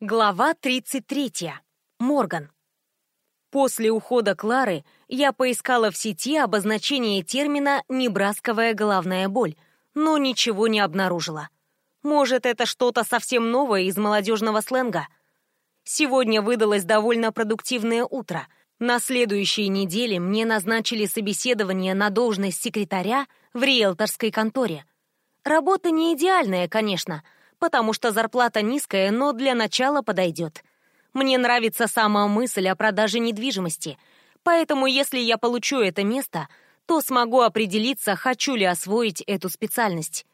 Глава 33. Морган. После ухода Клары я поискала в сети обозначение термина «небрасковая головная боль», но ничего не обнаружила. Может, это что-то совсем новое из молодежного сленга? Сегодня выдалось довольно продуктивное утро. На следующей неделе мне назначили собеседование на должность секретаря в риэлторской конторе. Работа не идеальная, конечно — потому что зарплата низкая, но для начала подойдет. Мне нравится сама мысль о продаже недвижимости, поэтому если я получу это место, то смогу определиться, хочу ли освоить эту специальность.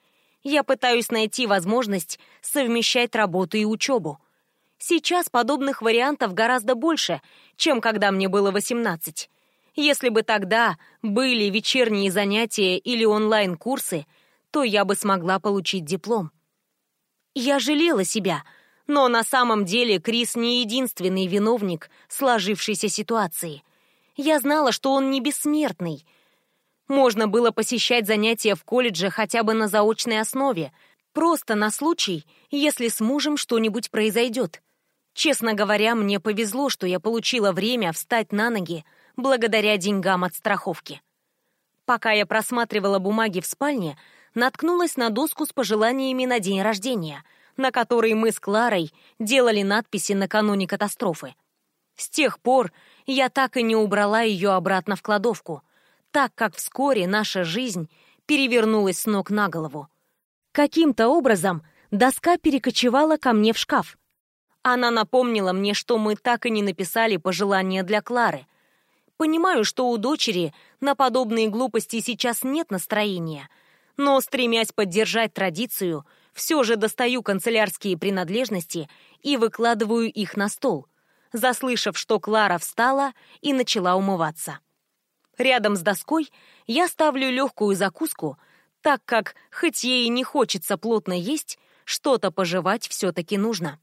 Я пытаюсь найти возможность совмещать работу и учебу. Сейчас подобных вариантов гораздо больше, чем когда мне было 18. Если бы тогда были вечерние занятия или онлайн-курсы, то я бы смогла получить диплом. Я жалела себя, но на самом деле Крис не единственный виновник сложившейся ситуации. Я знала, что он не бессмертный. Можно было посещать занятия в колледже хотя бы на заочной основе, просто на случай, если с мужем что-нибудь произойдет. Честно говоря, мне повезло, что я получила время встать на ноги благодаря деньгам от страховки. Пока я просматривала бумаги в спальне, наткнулась на доску с пожеланиями на день рождения, на которой мы с Кларой делали надписи накануне катастрофы. С тех пор я так и не убрала ее обратно в кладовку, так как вскоре наша жизнь перевернулась с ног на голову. Каким-то образом доска перекочевала ко мне в шкаф. Она напомнила мне, что мы так и не написали пожелания для Клары. Понимаю, что у дочери на подобные глупости сейчас нет настроения — но, стремясь поддержать традицию, все же достаю канцелярские принадлежности и выкладываю их на стол, заслышав, что Клара встала и начала умываться. Рядом с доской я ставлю легкую закуску, так как, хоть ей не хочется плотно есть, что-то пожевать все-таки нужно.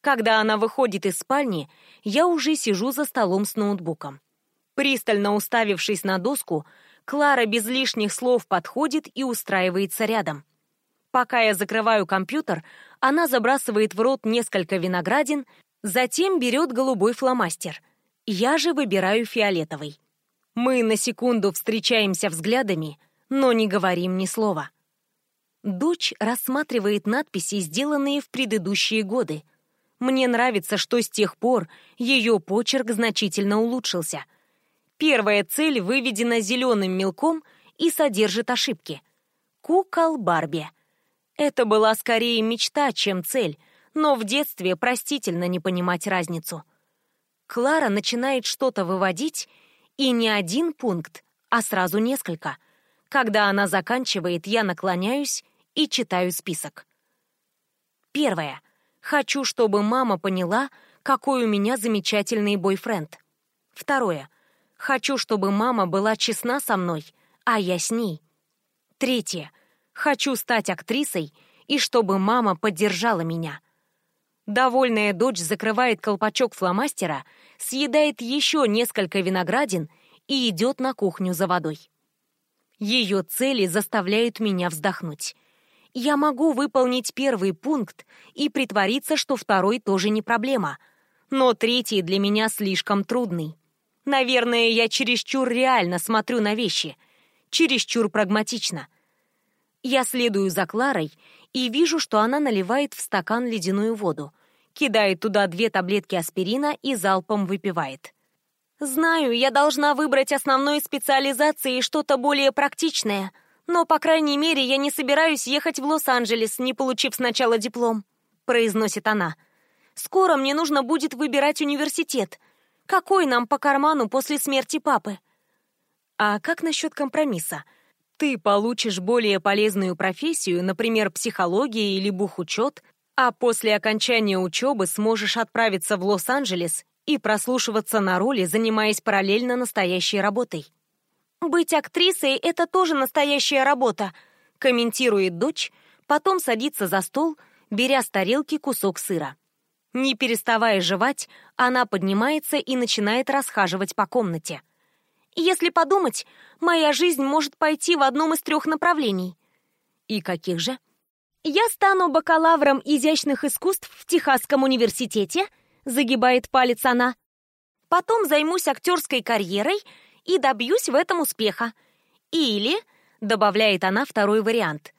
Когда она выходит из спальни, я уже сижу за столом с ноутбуком. Пристально уставившись на доску, Клара без лишних слов подходит и устраивается рядом. Пока я закрываю компьютер, она забрасывает в рот несколько виноградин, затем берет голубой фломастер. Я же выбираю фиолетовый. Мы на секунду встречаемся взглядами, но не говорим ни слова. Дочь рассматривает надписи, сделанные в предыдущие годы. Мне нравится, что с тех пор ее почерк значительно улучшился — Первая цель выведена зеленым мелком и содержит ошибки. Кукол Барби. Это была скорее мечта, чем цель, но в детстве простительно не понимать разницу. Клара начинает что-то выводить, и не один пункт, а сразу несколько. Когда она заканчивает, я наклоняюсь и читаю список. Первое. Хочу, чтобы мама поняла, какой у меня замечательный бойфренд. Второе. Хочу, чтобы мама была честна со мной, а я с ней. Третье. Хочу стать актрисой и чтобы мама поддержала меня. Довольная дочь закрывает колпачок фломастера, съедает еще несколько виноградин и идет на кухню за водой. Ее цели заставляют меня вздохнуть. Я могу выполнить первый пункт и притвориться, что второй тоже не проблема, но третий для меня слишком трудный. Наверное, я чересчур реально смотрю на вещи, чересчур прагматично. Я следую за Кларой и вижу, что она наливает в стакан ледяную воду, кидает туда две таблетки аспирина и залпом выпивает. Знаю, я должна выбрать основной специализацией что-то более практичное, но, по крайней мере, я не собираюсь ехать в Лос-Анджелес, не получив сначала диплом, произносит она. Скоро мне нужно будет выбирать университет, какой нам по карману после смерти папы? А как насчет компромисса? Ты получишь более полезную профессию, например, психология или бухучет, а после окончания учебы сможешь отправиться в Лос-Анджелес и прослушиваться на роли, занимаясь параллельно настоящей работой. «Быть актрисой — это тоже настоящая работа», — комментирует дочь, потом садится за стол, беря с тарелки кусок сыра. Не переставая жевать, она поднимается и начинает расхаживать по комнате. Если подумать, моя жизнь может пойти в одном из трех направлений. И каких же? Я стану бакалавром изящных искусств в Техасском университете, загибает палец она. Потом займусь актерской карьерой и добьюсь в этом успеха. Или, добавляет она второй вариант,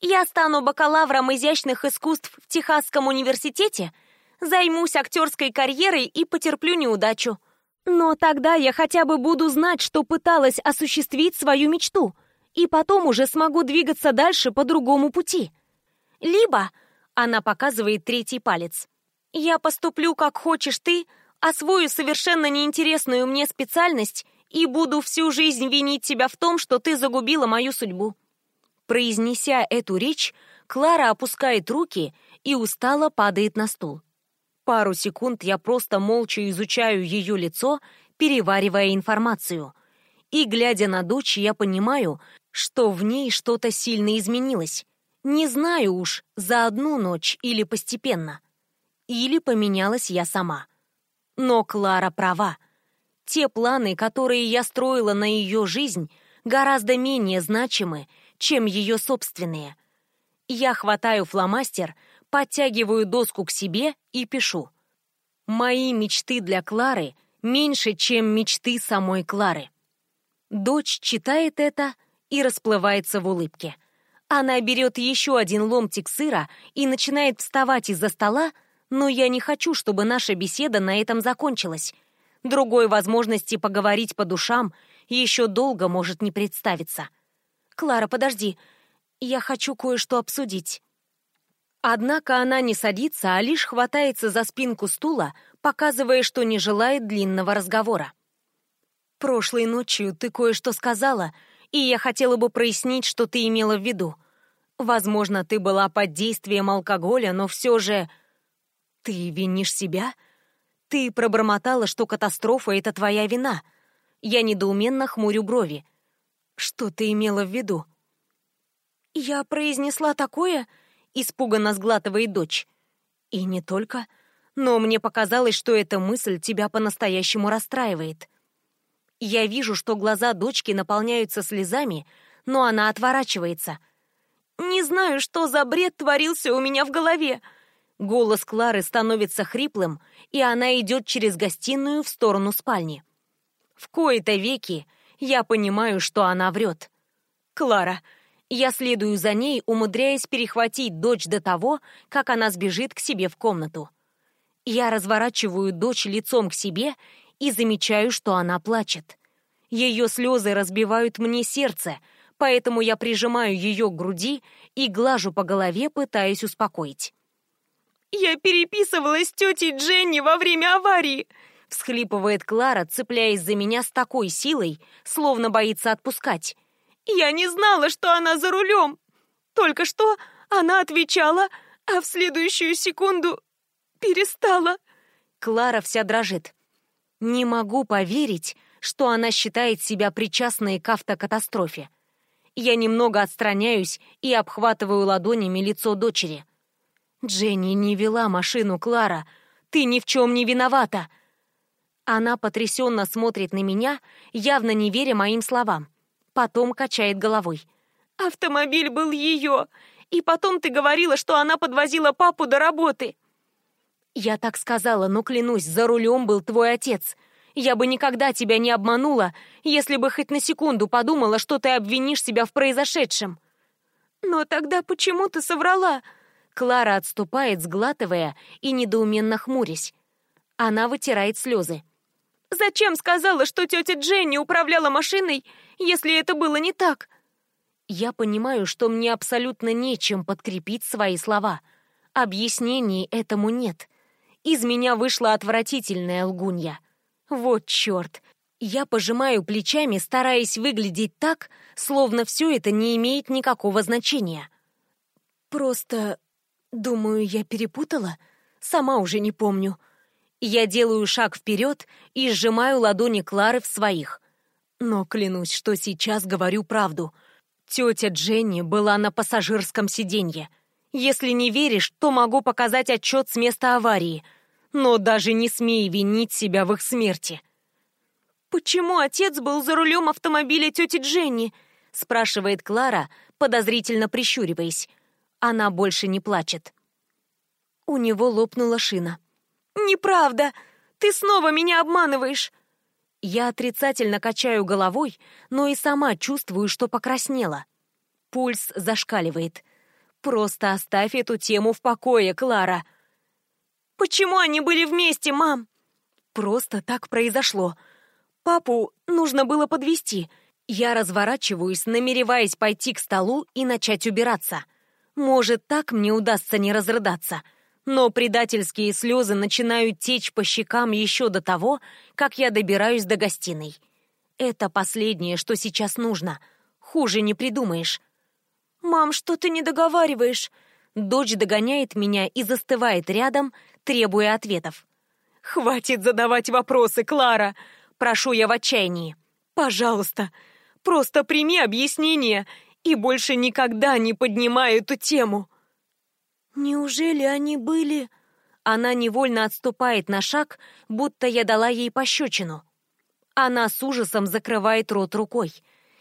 я стану бакалавром изящных искусств в Техасском университете, займусь актерской карьерой и потерплю неудачу. Но тогда я хотя бы буду знать, что пыталась осуществить свою мечту, и потом уже смогу двигаться дальше по другому пути. Либо, она показывает третий палец, я поступлю как хочешь ты, освою совершенно неинтересную мне специальность и буду всю жизнь винить тебя в том, что ты загубила мою судьбу. Произнеся эту речь, Клара опускает руки и устало падает на стул. Пару секунд я просто молча изучаю ее лицо, переваривая информацию. И, глядя на дочь, я понимаю, что в ней что-то сильно изменилось. Не знаю уж, за одну ночь или постепенно. Или поменялась я сама. Но Клара права. Те планы, которые я строила на ее жизнь, гораздо менее значимы, чем ее собственные. Я хватаю фломастер, подтягиваю доску к себе и пишу. Мои мечты для Клары меньше, чем мечты самой Клары. Дочь читает это и расплывается в улыбке. Она берет еще один ломтик сыра и начинает вставать из-за стола, но я не хочу, чтобы наша беседа на этом закончилась. Другой возможности поговорить по душам еще долго может не представиться. «Клара, подожди, я хочу кое-что обсудить». Однако она не садится, а лишь хватается за спинку стула, показывая, что не желает длинного разговора. «Прошлой ночью ты кое-что сказала, и я хотела бы прояснить, что ты имела в виду. Возможно, ты была под действием алкоголя, но все же... Ты винишь себя? Ты пробормотала, что катастрофа — это твоя вина. Я недоуменно хмурю брови. Что ты имела в виду? Я произнесла такое, испуганно сглатывает дочь. И не только. Но мне показалось, что эта мысль тебя по-настоящему расстраивает. Я вижу, что глаза дочки наполняются слезами, но она отворачивается — не знаю, что за бред творился у меня в голове. Голос Клары становится хриплым, и она идет через гостиную в сторону спальни. В кои-то веки я понимаю, что она врет. Клара. Я следую за ней, умудряясь перехватить дочь до того, как она сбежит к себе в комнату. Я разворачиваю дочь лицом к себе и замечаю, что она плачет. Ее слезы разбивают мне сердце — поэтому я прижимаю ее к груди и глажу по голове, пытаясь успокоить. «Я переписывалась с тетей Дженни во время аварии!» — всхлипывает Клара, цепляясь за меня с такой силой, словно боится отпускать. «Я не знала, что она за рулем! Только что она отвечала, а в следующую секунду перестала!» Клара вся дрожит. Не могу поверить, что она считает себя причастной к автокатастрофе. Я немного отстраняюсь и обхватываю ладонями лицо дочери. «Дженни не вела машину, Клара. Ты ни в чем не виновата!» Она потрясенно смотрит на меня, явно не веря моим словам. Потом качает головой. «Автомобиль был ее, и потом ты говорила, что она подвозила папу до работы». «Я так сказала, но клянусь, за рулем был твой отец. Я бы никогда тебя не обманула, если бы хоть на секунду подумала, что ты обвинишь себя в произошедшем. Но тогда почему ты соврала? Клара отступает, сглатывая и недоуменно хмурясь. Она вытирает слезы. Зачем сказала, что тетя Дженни управляла машиной, если это было не так? Я понимаю, что мне абсолютно нечем подкрепить свои слова. Объяснений этому нет. Из меня вышла отвратительная лгунья. Вот черт! Я пожимаю плечами, стараясь выглядеть так, словно все это не имеет никакого значения. Просто, думаю, я перепутала? Сама уже не помню. Я делаю шаг вперед и сжимаю ладони Клары в своих. Но клянусь, что сейчас говорю правду. Тетя Дженни была на пассажирском сиденье. Если не веришь, то могу показать отчет с места аварии — но даже не смей винить себя в их смерти. «Почему отец был за рулем автомобиля тети Дженни?» спрашивает Клара, подозрительно прищуриваясь. Она больше не плачет. У него лопнула шина. «Неправда! Ты снова меня обманываешь!» Я отрицательно качаю головой, но и сама чувствую, что покраснела. Пульс зашкаливает. «Просто оставь эту тему в покое, Клара!» «Почему они были вместе, мам?» «Просто так произошло. Папу нужно было подвести. Я разворачиваюсь, намереваясь пойти к столу и начать убираться. Может, так мне удастся не разрыдаться. Но предательские слезы начинают течь по щекам еще до того, как я добираюсь до гостиной. Это последнее, что сейчас нужно. Хуже не придумаешь. «Мам, что ты не договариваешь?» Дочь догоняет меня и застывает рядом, требуя ответов. «Хватит задавать вопросы, Клара!» Прошу я в отчаянии. «Пожалуйста, просто прими объяснение и больше никогда не поднимай эту тему!» «Неужели они были...» Она невольно отступает на шаг, будто я дала ей пощечину. Она с ужасом закрывает рот рукой.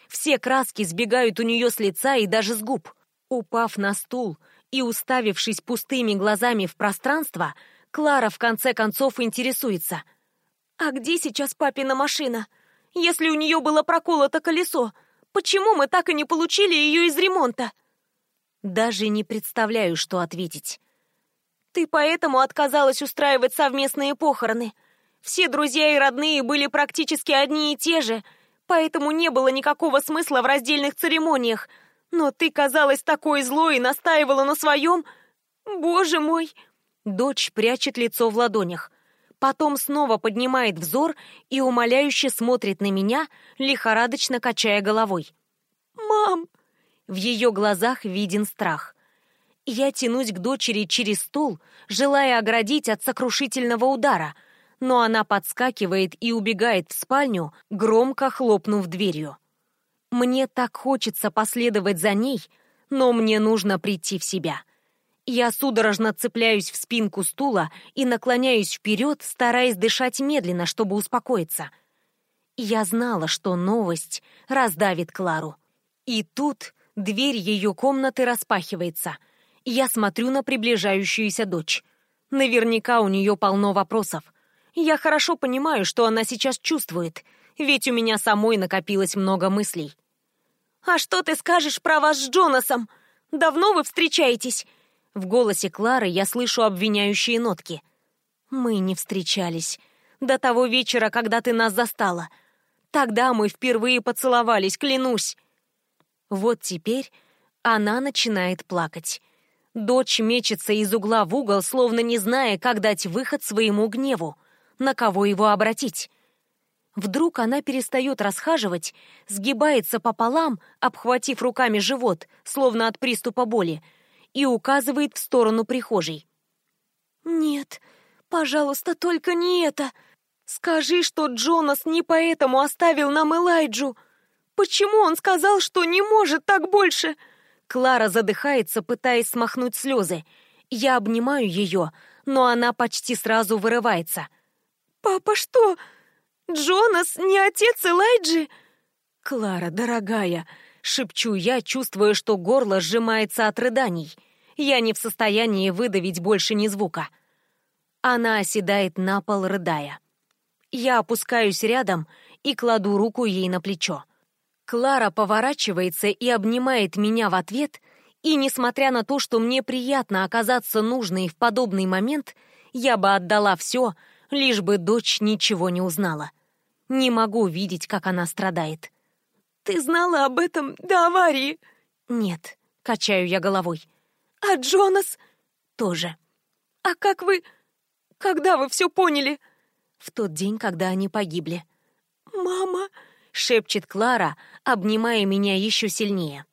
Все краски сбегают у нее с лица и даже с губ. Упав на стул и уставившись пустыми глазами в пространство, Клара в конце концов интересуется. «А где сейчас папина машина? Если у нее было проколото колесо, почему мы так и не получили ее из ремонта?» Даже не представляю, что ответить. Ты поэтому отказалась устраивать совместные похороны. Все друзья и родные были практически одни и те же, поэтому не было никакого смысла в раздельных церемониях. Но ты казалась такой злой и настаивала на своем... Боже мой! Дочь прячет лицо в ладонях. Потом снова поднимает взор и умоляюще смотрит на меня, лихорадочно качая головой. «Мам!» В ее глазах виден страх. Я тянусь к дочери через стол, желая оградить от сокрушительного удара, но она подскакивает и убегает в спальню, громко хлопнув дверью. Мне так хочется последовать за ней, но мне нужно прийти в себя. Я судорожно цепляюсь в спинку стула и наклоняюсь вперед, стараясь дышать медленно, чтобы успокоиться. Я знала, что новость раздавит Клару. И тут Дверь ее комнаты распахивается. Я смотрю на приближающуюся дочь. Наверняка у нее полно вопросов. Я хорошо понимаю, что она сейчас чувствует, ведь у меня самой накопилось много мыслей. «А что ты скажешь про вас с Джонасом? Давно вы встречаетесь?» В голосе Клары я слышу обвиняющие нотки. «Мы не встречались. До того вечера, когда ты нас застала. Тогда мы впервые поцеловались, клянусь. Вот теперь она начинает плакать. Дочь мечется из угла в угол, словно не зная, как дать выход своему гневу, на кого его обратить. Вдруг она перестает расхаживать, сгибается пополам, обхватив руками живот, словно от приступа боли, и указывает в сторону прихожей. «Нет, пожалуйста, только не это. Скажи, что Джонас не поэтому оставил нам Элайджу. Почему он сказал, что не может так больше? Клара задыхается, пытаясь смахнуть слезы. Я обнимаю ее, но она почти сразу вырывается. «Папа, что? Джонас не отец Элайджи?» «Клара, дорогая», — шепчу я, чувствуя, что горло сжимается от рыданий. Я не в состоянии выдавить больше ни звука. Она оседает на пол, рыдая. Я опускаюсь рядом и кладу руку ей на плечо. Клара поворачивается и обнимает меня в ответ, и, несмотря на то, что мне приятно оказаться нужной в подобный момент, я бы отдала все, лишь бы дочь ничего не узнала. Не могу видеть, как она страдает. «Ты знала об этом до аварии?» «Нет», — качаю я головой. «А Джонас?» «Тоже». «А как вы... Когда вы все поняли?» «В тот день, когда они погибли». «Мама...» шепчет Клара, обнимая меня еще сильнее.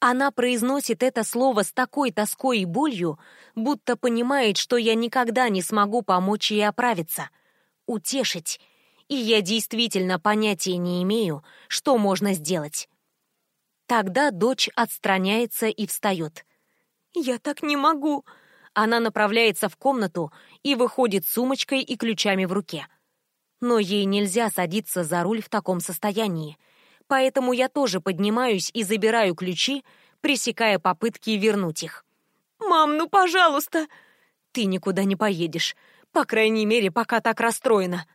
Она произносит это слово с такой тоской и болью, будто понимает, что я никогда не смогу помочь ей оправиться, утешить, и я действительно понятия не имею, что можно сделать. Тогда дочь отстраняется и встает. «Я так не могу!» Она направляется в комнату и выходит с сумочкой и ключами в руке но ей нельзя садиться за руль в таком состоянии. Поэтому я тоже поднимаюсь и забираю ключи, пресекая попытки вернуть их. «Мам, ну пожалуйста!» «Ты никуда не поедешь. По крайней мере, пока так расстроена».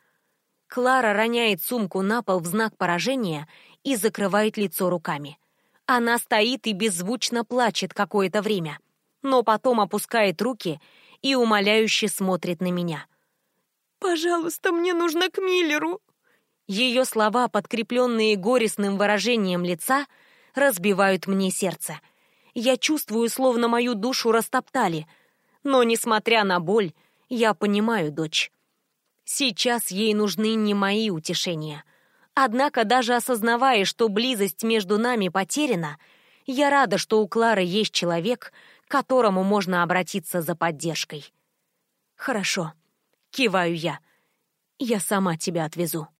Клара роняет сумку на пол в знак поражения и закрывает лицо руками. Она стоит и беззвучно плачет какое-то время, но потом опускает руки и умоляюще смотрит на меня. «Пожалуйста, мне нужно к Миллеру!» Ее слова, подкрепленные горестным выражением лица, разбивают мне сердце. Я чувствую, словно мою душу растоптали. Но, несмотря на боль, я понимаю дочь. Сейчас ей нужны не мои утешения. Однако, даже осознавая, что близость между нами потеряна, я рада, что у Клары есть человек, к которому можно обратиться за поддержкой. «Хорошо», — киваю я. «Я сама тебя отвезу».